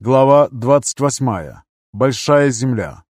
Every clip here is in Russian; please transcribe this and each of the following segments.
Глава 28. Большая земля.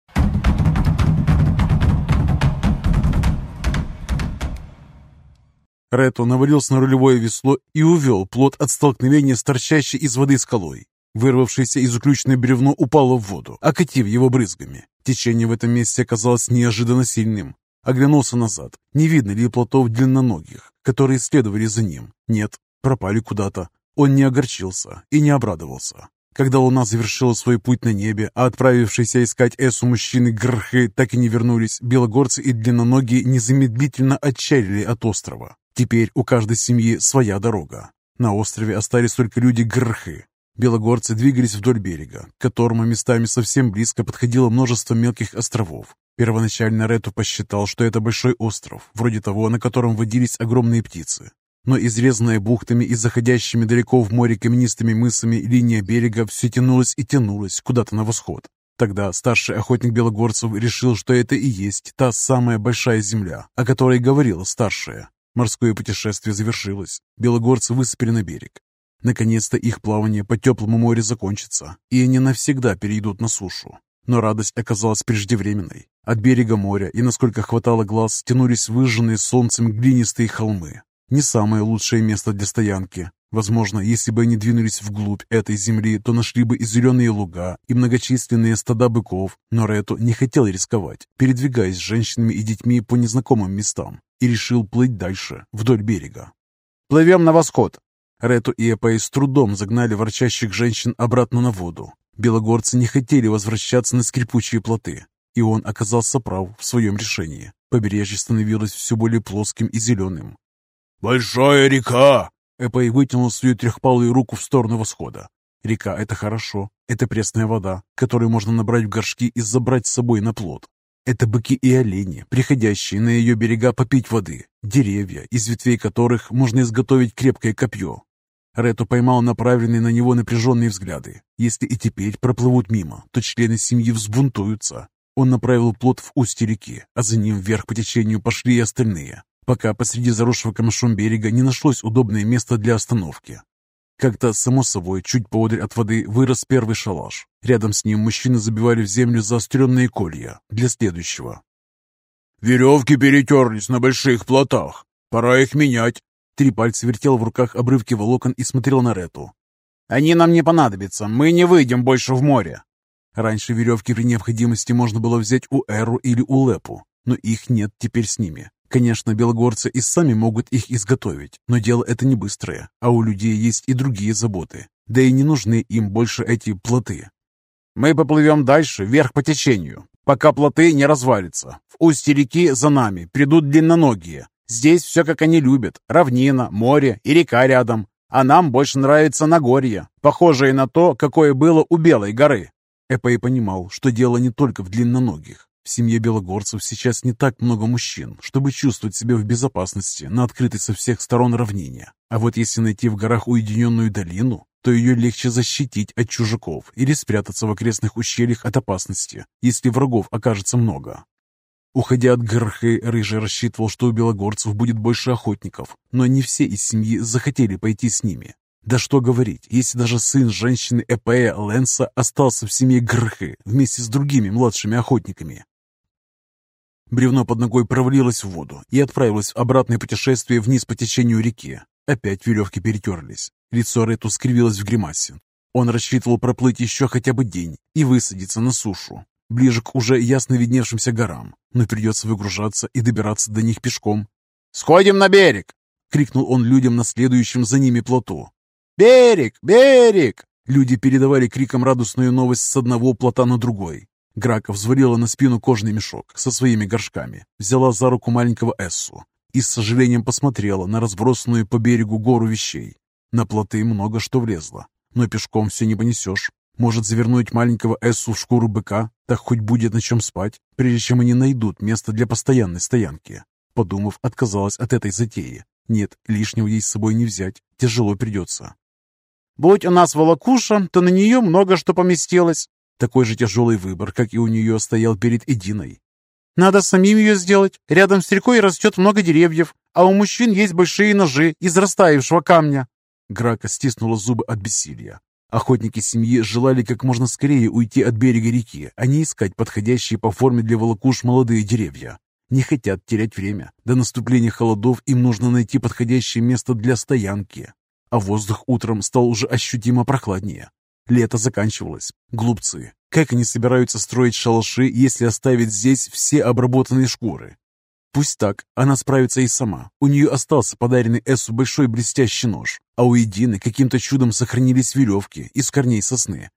Рету навалился на рулевое весло и увел плот от столкновения с торчащей из воды скалой. Вырвавшееся из уключенной бревно упало в воду, окатив его брызгами. Течение в этом месте оказалось неожиданно сильным. Оглянулся назад. Не видно ли плотов длинноногих, которые следовали за ним? Нет, пропали куда-то. Он не огорчился и не обрадовался. Когда луна завершила свой путь на небе, а отправившиеся искать Эсу мужчины Грхы так и не вернулись, белогорцы и длинноногие незамедлительно отчалили от острова. Теперь у каждой семьи своя дорога. На острове остались только люди Грхы. Белогорцы двигались вдоль берега, к которому местами совсем близко подходило множество мелких островов. Первоначально Рету посчитал, что это большой остров, вроде того, на котором водились огромные птицы. Но изрезанная бухтами и заходящими далеко в море каменистыми мысами линия берега все тянулась и тянулась куда-то на восход. Тогда старший охотник белогорцев решил, что это и есть та самая большая земля, о которой говорила старшая. Морское путешествие завершилось. Белогорцы высыпали на берег. Наконец-то их плавание по теплому морю закончится, и они навсегда перейдут на сушу. Но радость оказалась преждевременной. От берега моря и, насколько хватало глаз, тянулись выжженные солнцем глинистые холмы. Не самое лучшее место для стоянки. Возможно, если бы они двинулись вглубь этой земли, то нашли бы и зеленые луга, и многочисленные стада быков, но Рету не хотел рисковать, передвигаясь с женщинами и детьми по незнакомым местам и решил плыть дальше, вдоль берега. «Плывем на восход!» Рету и Эпей с трудом загнали ворчащих женщин обратно на воду. Белогорцы не хотели возвращаться на скрипучие плоты, и он оказался прав в своем решении. Побережье становилось все более плоским и зеленым. «Большая река!» Эпей вытянул свою трехпалую руку в сторону восхода. Река — это хорошо. Это пресная вода, которую можно набрать в горшки и забрать с собой на плот. Это быки и олени, приходящие на ее берега попить воды, деревья, из ветвей которых можно изготовить крепкое копье. Рету поймал направленные на него напряженные взгляды. Если и теперь проплывут мимо, то члены семьи взбунтуются. Он направил плот в устье реки, а за ним вверх по течению пошли и остальные, пока посреди заросшего камышом берега не нашлось удобное место для остановки. Как-то, само собой, чуть поодаль от воды вырос первый шалаш. Рядом с ним мужчины забивали в землю заостренные колья для следующего. «Веревки перетерлись на больших плотах. Пора их менять». Три пальца вертел в руках обрывки волокон и смотрел на Рету. «Они нам не понадобятся. Мы не выйдем больше в море». Раньше веревки при необходимости можно было взять у Эру или у Лепу, но их нет теперь с ними. Конечно, белогорцы и сами могут их изготовить, но дело это не быстрое, а у людей есть и другие заботы. Да и не нужны им больше эти плоты. Мы поплывем дальше, вверх по течению, пока плоты не развалятся. В устье реки за нами придут длинноногие. Здесь все как они любят. Равнина, море и река рядом. А нам больше нравится Нагорье, похожее на то, какое было у Белой горы. Эпей понимал, что дело не только в длинноногих. В семье белогорцев сейчас не так много мужчин, чтобы чувствовать себя в безопасности на открытой со всех сторон равнине. А вот если найти в горах уединенную долину, то ее легче защитить от чужаков или спрятаться в окрестных ущельях от опасности, если врагов окажется много. Уходя от Грхы, Рыжий рассчитывал, что у белогорцев будет больше охотников, но не все из семьи захотели пойти с ними. Да что говорить, если даже сын женщины Эпея Ленса остался в семье Грхы вместе с другими младшими охотниками. Бревно под ногой провалилось в воду и отправилось в обратное путешествие вниз по течению реки. Опять веревки перетерлись. Лицо Рету скривилось в гримасе. Он рассчитывал проплыть еще хотя бы день и высадиться на сушу, ближе к уже ясно видневшимся горам, но придется выгружаться и добираться до них пешком. «Сходим на берег!» — крикнул он людям на следующем за ними плоту. «Берег! Берег!» Люди передавали криком радостную новость с одного плота на другой. Грака взвалила на спину кожный мешок со своими горшками, взяла за руку маленького Эссу и с сожалением посмотрела на разбросанную по берегу гору вещей. На плоты много что влезло, но пешком все не понесешь. Может завернуть маленького Эссу в шкуру быка, так хоть будет на чем спать, прежде чем они найдут место для постоянной стоянки. Подумав, отказалась от этой затеи. Нет, лишнего ей с собой не взять, тяжело придется. «Будь у нас волокуша, то на нее много что поместилось», такой же тяжелый выбор, как и у нее стоял перед Эдиной. Надо самим ее сделать. Рядом с рекой растет много деревьев, а у мужчин есть большие ножи из растаявшего камня». Грака стиснула зубы от бессилия. Охотники семьи желали как можно скорее уйти от берега реки, а не искать подходящие по форме для волокуш молодые деревья. Не хотят терять время. До наступления холодов им нужно найти подходящее место для стоянки. А воздух утром стал уже ощутимо прохладнее. Лето заканчивалось. Глупцы. Как они собираются строить шалаши, если оставить здесь все обработанные шкуры? Пусть так, она справится и сама. У нее остался подаренный Эссу большой блестящий нож, а у Едины каким-то чудом сохранились веревки из корней сосны.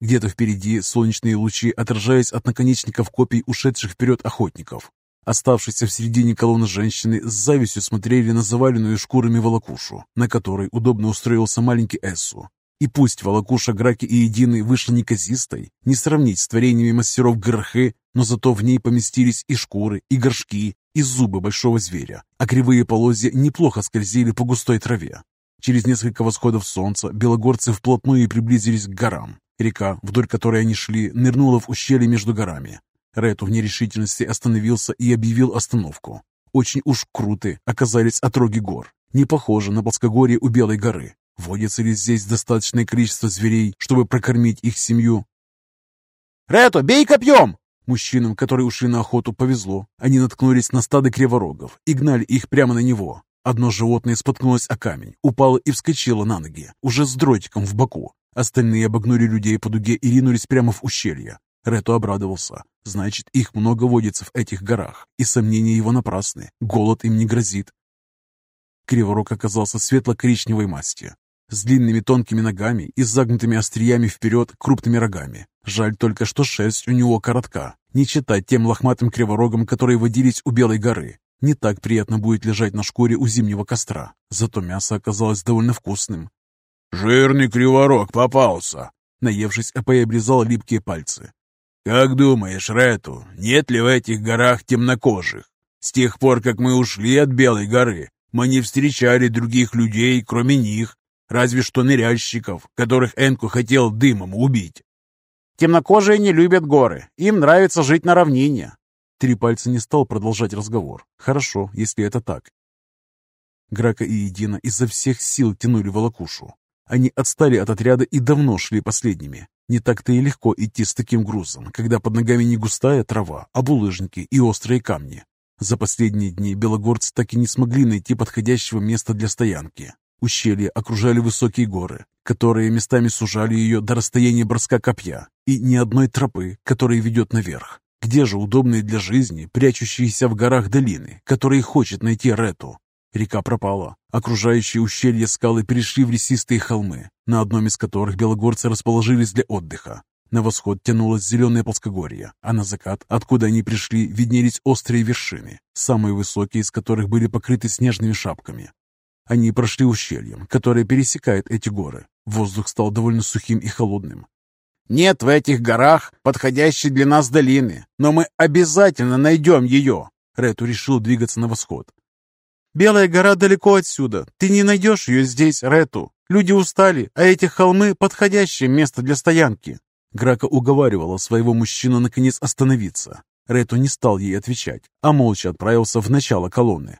Где-то впереди солнечные лучи, отражаясь от наконечников копий ушедших вперед охотников. Оставшиеся в середине колонны женщины с завистью смотрели на заваленную шкурами волокушу, на которой удобно устроился маленький Эссу. И пусть волокуша Граки и Едины вышла неказистой, не сравнить с творениями мастеров Грхы, но зато в ней поместились и шкуры, и горшки, и зубы большого зверя, а кривые полозья неплохо скользили по густой траве. Через несколько восходов солнца белогорцы вплотную приблизились к горам. Река, вдоль которой они шли, нырнула в ущелье между горами. Рету в нерешительности остановился и объявил остановку. Очень уж круты оказались отроги гор. Не похоже на плоскогорье у Белой горы. Водится ли здесь достаточное количество зверей, чтобы прокормить их семью? «Рето, бей копьем!» Мужчинам, которые ушли на охоту, повезло. Они наткнулись на стадо криворогов и гнали их прямо на него. Одно животное споткнулось о камень, упало и вскочило на ноги, уже с дротиком в боку. Остальные обогнули людей по дуге и ринулись прямо в ущелье. Рету обрадовался. Значит, их много водится в этих горах, и сомнения его напрасны. Голод им не грозит. Криворог оказался светло-коричневой масти, с длинными тонкими ногами и загнутыми остриями вперед крупными рогами. Жаль только, что шерсть у него коротка, не читать тем лохматым криворогам, которые водились у Белой горы. Не так приятно будет лежать на шкуре у зимнего костра, зато мясо оказалось довольно вкусным. «Жирный криворог попался!» Наевшись, Эпей обрезал липкие пальцы. «Как думаешь, Рету, нет ли в этих горах темнокожих? С тех пор, как мы ушли от Белой горы, мы не встречали других людей, кроме них, разве что ныряльщиков, которых Энку хотел дымом убить. Темнокожие не любят горы, им нравится жить на равнине. Три пальца не стал продолжать разговор. Хорошо, если это так. Грака и Едина изо всех сил тянули волокушу. Они отстали от отряда и давно шли последними. Не так-то и легко идти с таким грузом, когда под ногами не густая трава, а булыжники и острые камни. За последние дни белогорцы так и не смогли найти подходящего места для стоянки. Ущелье окружали высокие горы, которые местами сужали ее до расстояния броска копья, и ни одной тропы, которая ведет наверх. Где же удобные для жизни, прячущиеся в горах долины, которые хочет найти Рету? Река пропала. Окружающие ущелья скалы перешли в лесистые холмы, на одном из которых белогорцы расположились для отдыха. На восход тянулось зеленое плоскогорье, а на закат, откуда они пришли, виднелись острые вершины, самые высокие из которых были покрыты снежными шапками. Они прошли ущельем, которое пересекает эти горы. Воздух стал довольно сухим и холодным. «Нет в этих горах подходящей для нас долины, но мы обязательно найдем ее!» Рету решил двигаться на восход. «Белая гора далеко отсюда. Ты не найдешь ее здесь, Рету. Люди устали, а эти холмы — подходящее место для стоянки. Грака уговаривала своего мужчину наконец остановиться. Рету не стал ей отвечать, а молча отправился в начало колонны.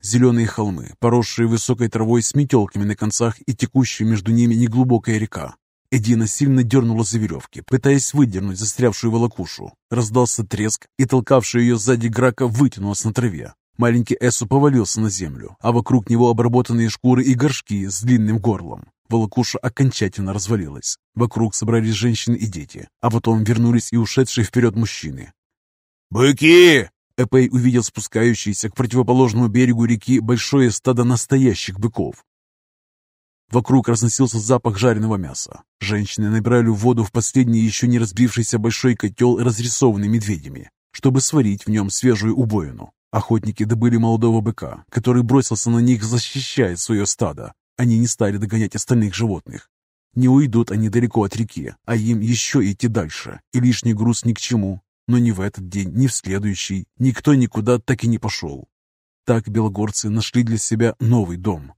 Зеленые холмы, поросшие высокой травой с метелками на концах и текущая между ними неглубокая река. Эдина сильно дернула за веревки, пытаясь выдернуть застрявшую волокушу. Раздался треск, и толкавшая ее сзади Грака вытянулась на траве. Маленький Эсу повалился на землю, а вокруг него обработанные шкуры и горшки с длинным горлом. Волокуша окончательно развалилась. Вокруг собрались женщины и дети, а потом вернулись и ушедшие вперед мужчины. «Быки!» Эпей увидел спускающиеся к противоположному берегу реки большое стадо настоящих быков. Вокруг разносился запах жареного мяса. Женщины набирали воду в последний еще не разбившийся большой котел, разрисованный медведями, чтобы сварить в нем свежую убоину. Охотники добыли молодого быка, который бросился на них, защищая свое стадо. Они не стали догонять остальных животных. Не уйдут они далеко от реки, а им еще идти дальше, и лишний груз ни к чему. Но ни в этот день, ни в следующий никто никуда так и не пошел. Так белогорцы нашли для себя новый дом.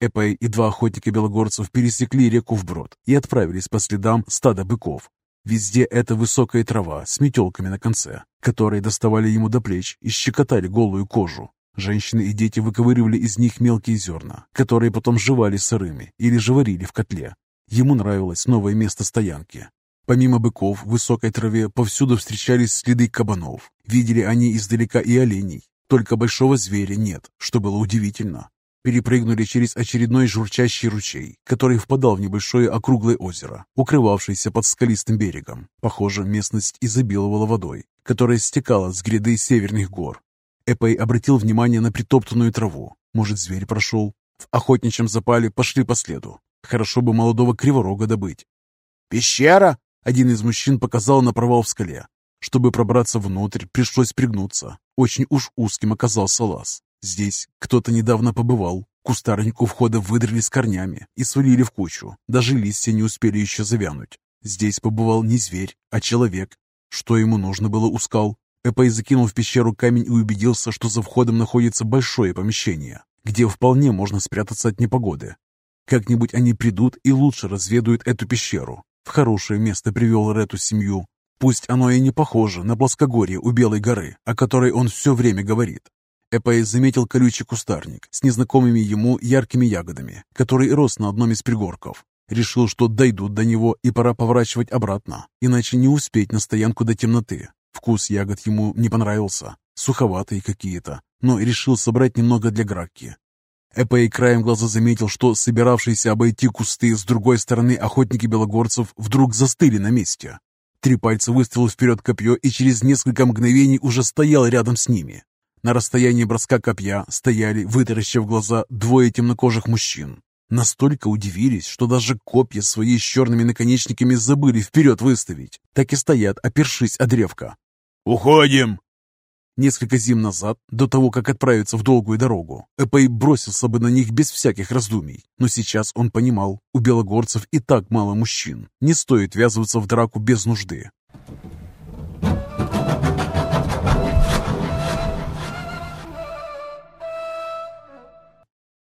Эпей и два охотника белогорцев пересекли реку вброд и отправились по следам стада быков. Везде это высокая трава с метелками на конце, которые доставали ему до плеч и щекотали голую кожу. Женщины и дети выковыривали из них мелкие зерна, которые потом жевали сырыми или же варили в котле. Ему нравилось новое место стоянки. Помимо быков в высокой траве повсюду встречались следы кабанов. Видели они издалека и оленей. Только большого зверя нет, что было удивительно перепрыгнули через очередной журчащий ручей, который впадал в небольшое округлое озеро, укрывавшееся под скалистым берегом. Похоже, местность изобиловала водой, которая стекала с гряды северных гор. Эпей обратил внимание на притоптанную траву. Может, зверь прошел? В охотничьем запале пошли по следу. Хорошо бы молодого криворога добыть. «Пещера?» — один из мужчин показал на провал в скале. Чтобы пробраться внутрь, пришлось пригнуться. Очень уж узким оказался лаз. Здесь кто-то недавно побывал. Кустарник у входа выдрали с корнями и свалили в кучу. Даже листья не успели еще завянуть. Здесь побывал не зверь, а человек. Что ему нужно было у скал? Эпей закинул в пещеру камень и убедился, что за входом находится большое помещение, где вполне можно спрятаться от непогоды. Как-нибудь они придут и лучше разведают эту пещеру. В хорошее место привел Рету семью. Пусть оно и не похоже на плоскогорье у Белой горы, о которой он все время говорит. Эпей заметил колючий кустарник с незнакомыми ему яркими ягодами, который рос на одном из пригорков. Решил, что дойдут до него и пора поворачивать обратно, иначе не успеть на стоянку до темноты. Вкус ягод ему не понравился, суховатые какие-то, но решил собрать немного для Гракки. Эпей краем глаза заметил, что собиравшиеся обойти кусты с другой стороны охотники белогорцев вдруг застыли на месте. Три пальца выставил вперед копье и через несколько мгновений уже стоял рядом с ними. На расстоянии броска копья стояли, вытаращив глаза, двое темнокожих мужчин. Настолько удивились, что даже копья свои с черными наконечниками забыли вперед выставить. Так и стоят, опершись о древко. «Уходим!» Несколько зим назад, до того, как отправиться в долгую дорогу, Эпей бросился бы на них без всяких раздумий. Но сейчас он понимал, у белогорцев и так мало мужчин. Не стоит ввязываться в драку без нужды.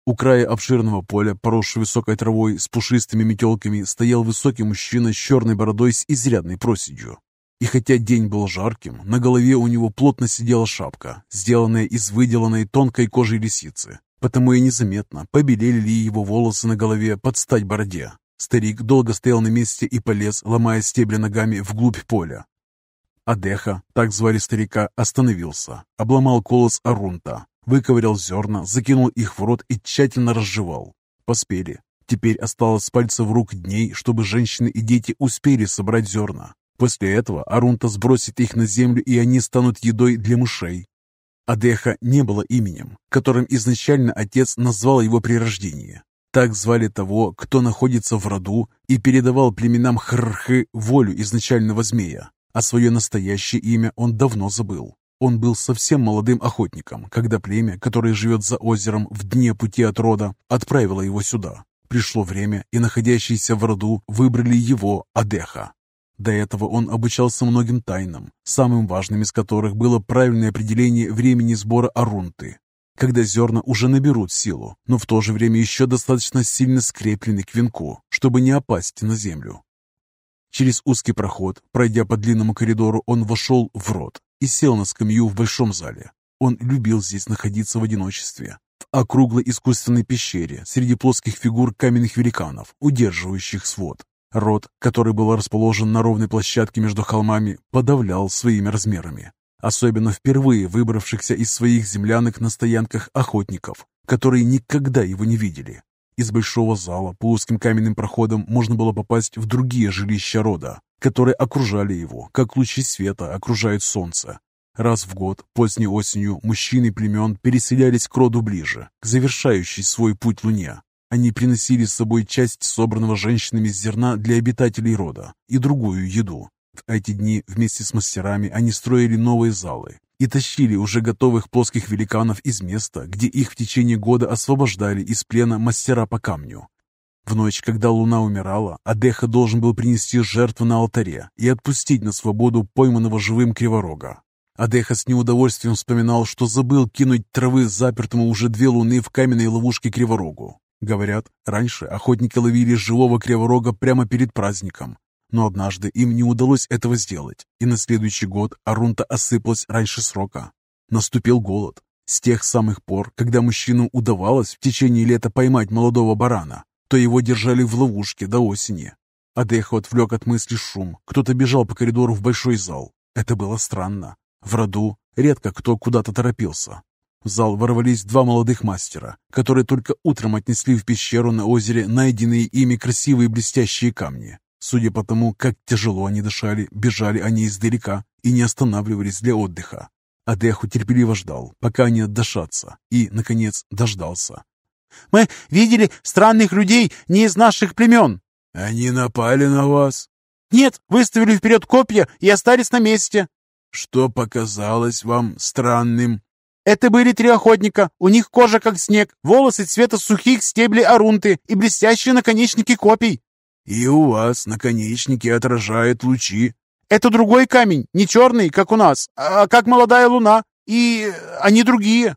У края обширного поля, поросшего высокой травой с пушистыми метелками, стоял высокий мужчина с черной бородой с изрядной проседью. И хотя день был жарким, на голове у него плотно сидела шапка, сделанная из выделанной тонкой кожи лисицы. Потому и незаметно побелели ли его волосы на голове под стать бороде. Старик долго стоял на месте и полез, ломая стебли ногами вглубь поля. Адеха, так звали старика, остановился, обломал колос Арунта, Выковырял зерна, закинул их в рот и тщательно разжевал. Поспели. Теперь осталось с пальцев рук дней, чтобы женщины и дети успели собрать зерна. После этого Арунта сбросит их на землю, и они станут едой для мышей. Адеха не было именем, которым изначально отец назвал его при рождении. Так звали того, кто находится в роду и передавал племенам Хрхы волю изначального змея, а свое настоящее имя он давно забыл. Он был совсем молодым охотником, когда племя, которое живет за озером в дне пути от рода, отправило его сюда. Пришло время, и находящиеся в роду выбрали его, Адеха. До этого он обучался многим тайнам, самым важным из которых было правильное определение времени сбора арунты, когда зерна уже наберут силу, но в то же время еще достаточно сильно скреплены к венку, чтобы не опасть на землю. Через узкий проход, пройдя по длинному коридору, он вошел в рот, и сел на скамью в большом зале. Он любил здесь находиться в одиночестве, в округлой искусственной пещере среди плоских фигур каменных великанов, удерживающих свод. Рот, который был расположен на ровной площадке между холмами, подавлял своими размерами. Особенно впервые выбравшихся из своих землянок на стоянках охотников, которые никогда его не видели. Из большого зала по узким каменным проходам можно было попасть в другие жилища рода, которые окружали его, как лучи света окружают солнце. Раз в год, поздней осенью, мужчины племен переселялись к роду ближе, к завершающей свой путь луне. Они приносили с собой часть собранного женщинами зерна для обитателей рода и другую еду. В эти дни вместе с мастерами они строили новые залы и тащили уже готовых плоских великанов из места, где их в течение года освобождали из плена мастера по камню. В ночь, когда луна умирала, Адеха должен был принести жертву на алтаре и отпустить на свободу пойманного живым криворога. Адеха с неудовольствием вспоминал, что забыл кинуть травы запертому уже две луны в каменной ловушке криворогу. Говорят, раньше охотники ловили живого криворога прямо перед праздником. Но однажды им не удалось этого сделать, и на следующий год Арунта осыпалась раньше срока. Наступил голод. С тех самых пор, когда мужчину удавалось в течение лета поймать молодого барана, то его держали в ловушке до осени. Адехо отвлек от мысли шум. Кто-то бежал по коридору в большой зал. Это было странно. В роду редко кто куда-то торопился. В зал ворвались два молодых мастера, которые только утром отнесли в пещеру на озере найденные ими красивые блестящие камни. Судя по тому, как тяжело они дышали, бежали они издалека и не останавливались для отдыха. Адеху терпеливо ждал, пока они отдышатся, и, наконец, дождался. «Мы видели странных людей не из наших племен!» «Они напали на вас?» «Нет, выставили вперед копья и остались на месте». «Что показалось вам странным?» Это были три охотника. У них кожа как снег, волосы цвета сухих стеблей арунты и блестящие наконечники копий. И у вас наконечники отражают лучи. Это другой камень, не черный, как у нас, а как молодая луна. И они другие.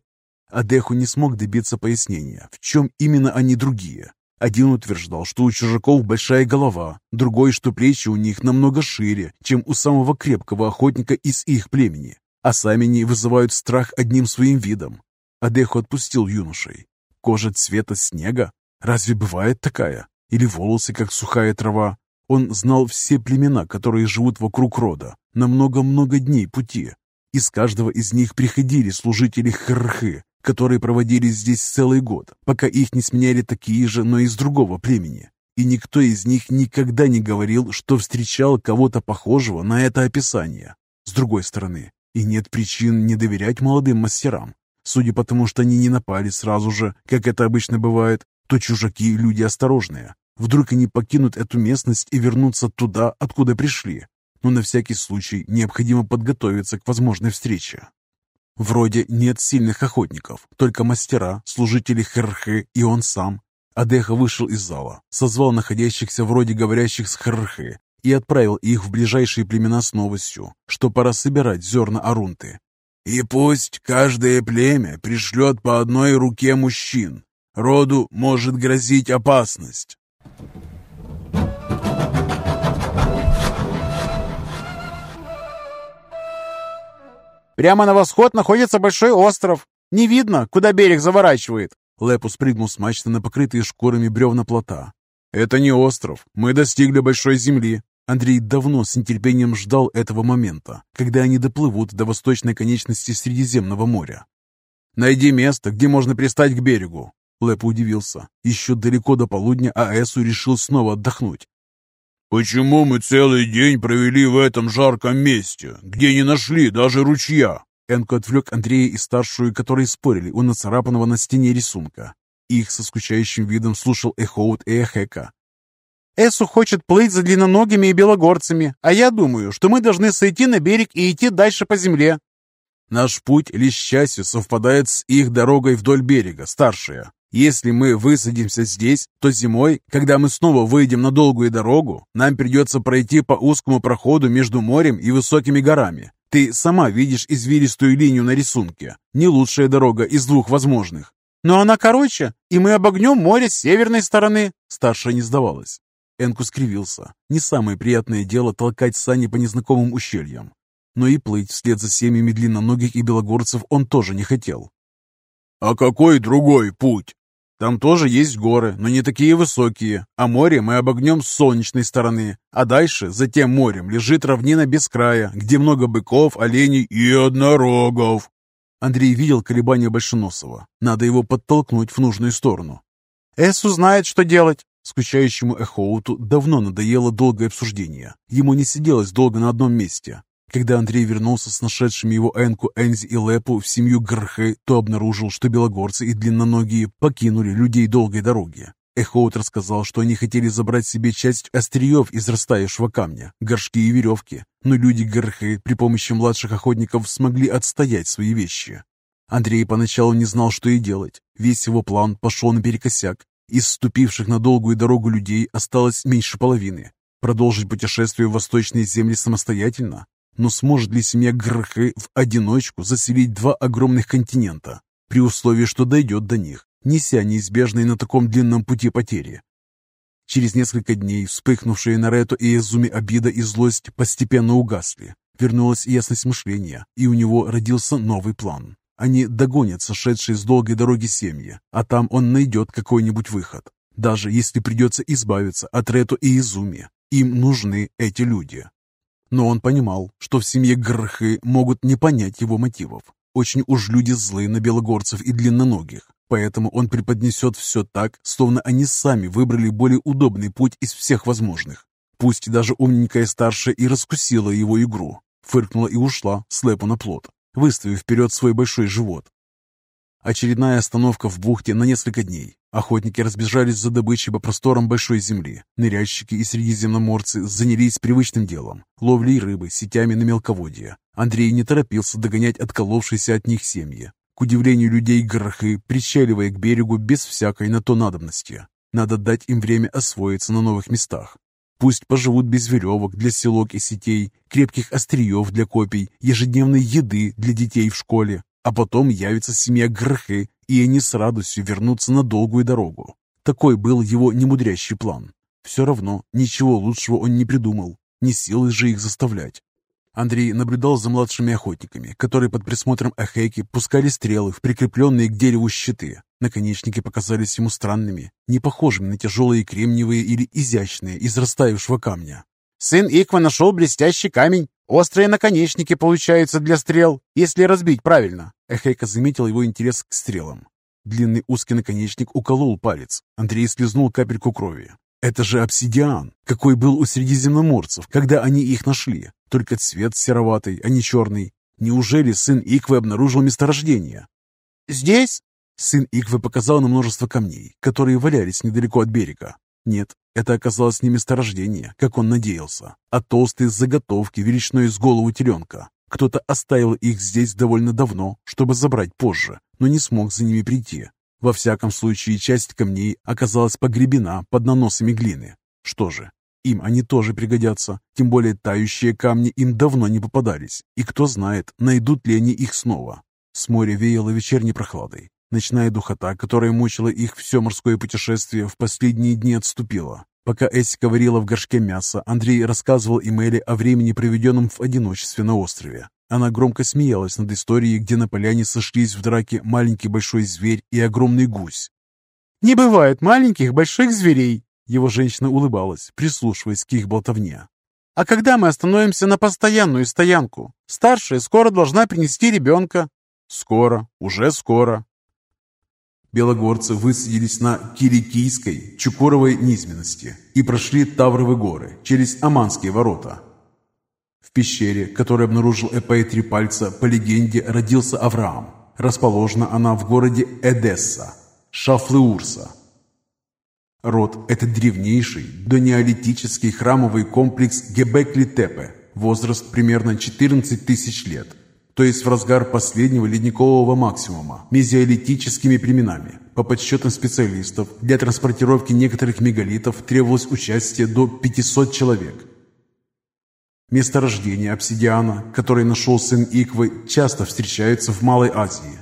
Адеху не смог добиться пояснения, в чем именно они другие. Один утверждал, что у чужаков большая голова, другой, что плечи у них намного шире, чем у самого крепкого охотника из их племени а сами не вызывают страх одним своим видом. Адеху отпустил юношей. Кожа цвета снега? Разве бывает такая? Или волосы, как сухая трава? Он знал все племена, которые живут вокруг рода, на много-много дней пути. Из каждого из них приходили служители Хрхы, которые проводили здесь целый год, пока их не сменяли такие же, но из другого племени. И никто из них никогда не говорил, что встречал кого-то похожего на это описание. С другой стороны, и нет причин не доверять молодым мастерам. Судя по тому, что они не напали сразу же, как это обычно бывает, то чужаки – люди осторожные. Вдруг они покинут эту местность и вернутся туда, откуда пришли. Но на всякий случай необходимо подготовиться к возможной встрече. Вроде нет сильных охотников, только мастера, служители Херхе и он сам. Адеха вышел из зала, созвал находящихся вроде говорящих с Херхе и отправил их в ближайшие племена с новостью, что пора собирать зерна Арунты. «И пусть каждое племя пришлет по одной руке мужчин. Роду может грозить опасность». «Прямо на восход находится большой остров. Не видно, куда берег заворачивает». Лепу спрыгнул с мачты на покрытые шкурами бревна плота. «Это не остров. Мы достигли большой земли. Андрей давно с нетерпением ждал этого момента, когда они доплывут до восточной конечности Средиземного моря. «Найди место, где можно пристать к берегу», Лэп удивился. Еще далеко до полудня Аэсу решил снова отдохнуть. «Почему мы целый день провели в этом жарком месте, где не нашли даже ручья?» Энко отвлек Андрея и старшую, которые спорили у нацарапанного на стене рисунка. Их со скучающим видом слушал Эхоут и Эхека, Эсу хочет плыть за длинноногими и белогорцами, а я думаю, что мы должны сойти на берег и идти дальше по земле». «Наш путь лишь счастью совпадает с их дорогой вдоль берега, старшая. Если мы высадимся здесь, то зимой, когда мы снова выйдем на долгую дорогу, нам придется пройти по узкому проходу между морем и высокими горами. Ты сама видишь извилистую линию на рисунке. Не лучшая дорога из двух возможных. Но она короче, и мы обогнем море с северной стороны. Старшая не сдавалась. Энку скривился. Не самое приятное дело толкать сани по незнакомым ущельям. Но и плыть вслед за семьями длинноногих и белогорцев он тоже не хотел. «А какой другой путь?» «Там тоже есть горы, но не такие высокие, а море мы обогнем с солнечной стороны, а дальше, за тем морем, лежит равнина без края, где много быков, оленей и однорогов». Андрей видел колебания Большеносова. Надо его подтолкнуть в нужную сторону. «Эсу знает, что делать», Скучающему Эхоуту давно надоело долгое обсуждение. Ему не сиделось долго на одном месте. Когда Андрей вернулся с нашедшими его Энку, Энзи и Лепу в семью Грхе, то обнаружил, что белогорцы и длинноногие покинули людей долгой дороги. Эхоут рассказал, что они хотели забрать себе часть остриев из растаявшего камня, горшки и веревки, но люди Грхе при помощи младших охотников смогли отстоять свои вещи. Андрей поначалу не знал, что и делать. Весь его план пошел наперекосяк, из ступивших на долгую дорогу людей осталось меньше половины. Продолжить путешествие в восточные земли самостоятельно? Но сможет ли семья Грхы в одиночку заселить два огромных континента, при условии, что дойдет до них, неся неизбежные на таком длинном пути потери? Через несколько дней вспыхнувшие на Рету и Эзуми обида и злость постепенно угасли. Вернулась ясность мышления, и у него родился новый план. Они догонят сошедшие с долгой дороги семьи, а там он найдет какой-нибудь выход. Даже если придется избавиться от Рету и Изуми, им нужны эти люди. Но он понимал, что в семье Грхы могут не понять его мотивов. Очень уж люди злые на белогорцев и длинноногих, поэтому он преподнесет все так, словно они сами выбрали более удобный путь из всех возможных. Пусть даже умненькая старшая и раскусила его игру, фыркнула и ушла, слепо на плот, выставив вперед свой большой живот. Очередная остановка в бухте на несколько дней. Охотники разбежались за добычей по просторам большой земли. Ныряльщики и средиземноморцы занялись привычным делом – ловлей рыбы сетями на мелководье. Андрей не торопился догонять отколовшиеся от них семьи. К удивлению людей горохы, причаливая к берегу без всякой на то надобности. Надо дать им время освоиться на новых местах. Пусть поживут без веревок для селок и сетей, крепких остриев для копий, ежедневной еды для детей в школе, а потом явится семья Грхы, и они с радостью вернутся на долгую дорогу. Такой был его немудрящий план. Все равно ничего лучшего он не придумал, не силой же их заставлять. Андрей наблюдал за младшими охотниками, которые под присмотром Ахейки пускали стрелы в прикрепленные к дереву щиты. Наконечники показались ему странными, не похожими на тяжелые кремниевые или изящные из растаявшего камня. «Сын Иква нашел блестящий камень. Острые наконечники получаются для стрел, если разбить правильно. Эхейка заметил его интерес к стрелам. Длинный узкий наконечник уколол палец. Андрей слезнул капельку крови. Это же обсидиан, какой был у средиземноморцев, когда они их нашли. Только цвет сероватый, а не черный. Неужели сын Иквы обнаружил месторождение? «Здесь?» Сын Иквы показал на множество камней, которые валялись недалеко от берега. Нет, это оказалось не месторождение, как он надеялся, а толстые заготовки величиной с голову теленка. Кто-то оставил их здесь довольно давно, чтобы забрать позже, но не смог за ними прийти. Во всяком случае, часть камней оказалась погребена под наносами глины. Что же, им они тоже пригодятся, тем более тающие камни им давно не попадались, и кто знает, найдут ли они их снова. С моря веяло вечерней прохладой. Ночная духота, которая мучила их все морское путешествие, в последние дни отступила. Пока Эсика варила в горшке мясо, Андрей рассказывал Эмели о времени, проведенном в одиночестве на острове. Она громко смеялась над историей, где на поляне сошлись в драке маленький большой зверь и огромный гусь. «Не бывает маленьких больших зверей!» Его женщина улыбалась, прислушиваясь к их болтовне. «А когда мы остановимся на постоянную стоянку? Старшая скоро должна принести ребенка». «Скоро, уже скоро», Белогорцы высадились на Кирикийской, Чукуровой низменности и прошли Тавровы горы через Аманские ворота. В пещере, которую обнаружил Эпей Три Пальца, по легенде родился Авраам. Расположена она в городе Эдесса, Шафлеурса. Род – это древнейший донеолитический храмовый комплекс Гебекли-Тепе, возраст примерно 14 тысяч лет – то есть в разгар последнего ледникового максимума, мезиолитическими племенами. По подсчетам специалистов, для транспортировки некоторых мегалитов требовалось участие до 500 человек. Месторождение обсидиана, которое нашел сын Иквы, часто встречается в Малой Азии.